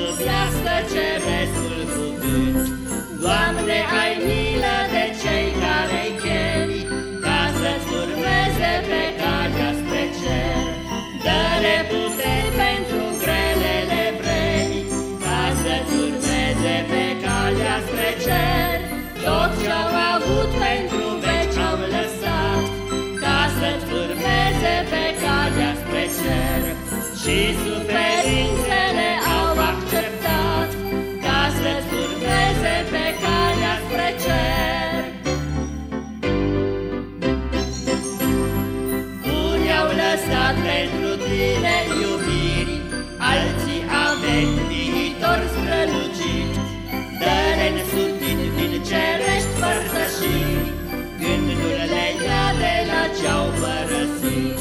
iubească cerescul cuvânt Doamne, ai milă de cei care-i chemi Ca să-ți urmeze pe calea spre cer. Dă-le puteri pentru grelele vremi Ca să-ți urmeze pe calea spre cer. Tot ce-au avut pentru veci au lăsat Ca să-ți urmeze pe calea spre cer. Și suferințele lăsat pentru tine iubiri Alții avem viitor strălucit Dă-le însutit din cerești părtășiri Gândul le ia de la ce-au părăsit.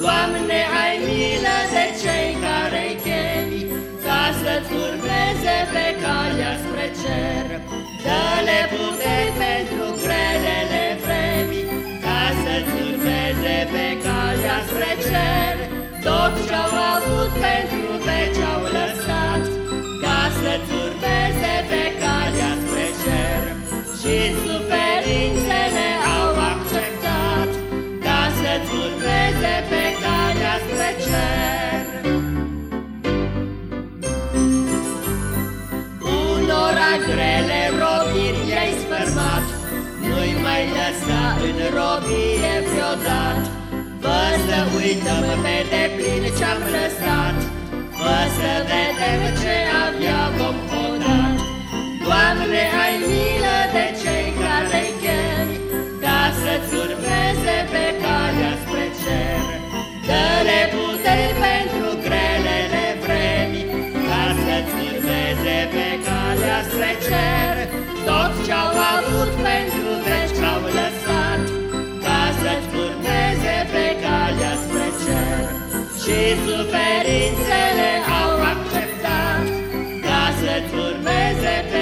Doamne, ai milă de cei care-i chemi Ca să-ți urmeze pe calea spre cer. Dă-le puteri Tot ce-au avut pentru veci au lăsat Ca să-ți urmeze pe calea spre cer. Și suferințele au acceptat Ca să-ți urmeze pe calea spre cer. Unora grele robiri i-ai sfârmat Nu-i mai lăsa în robie vreodată. Fă să uităm pe deplin ce-am lăsat. Fă să vedem ce avea vom podat Doamne, ai milă de cei care-i chemi Ca să-ți urmeze pe calea spre cer. Dă-le puteri pentru grelele vremi Ca să-ți urmeze pe calea spre cer. Tot ce-au avut pentru Și suferințele au acceptat Ca să-ți urmeze pe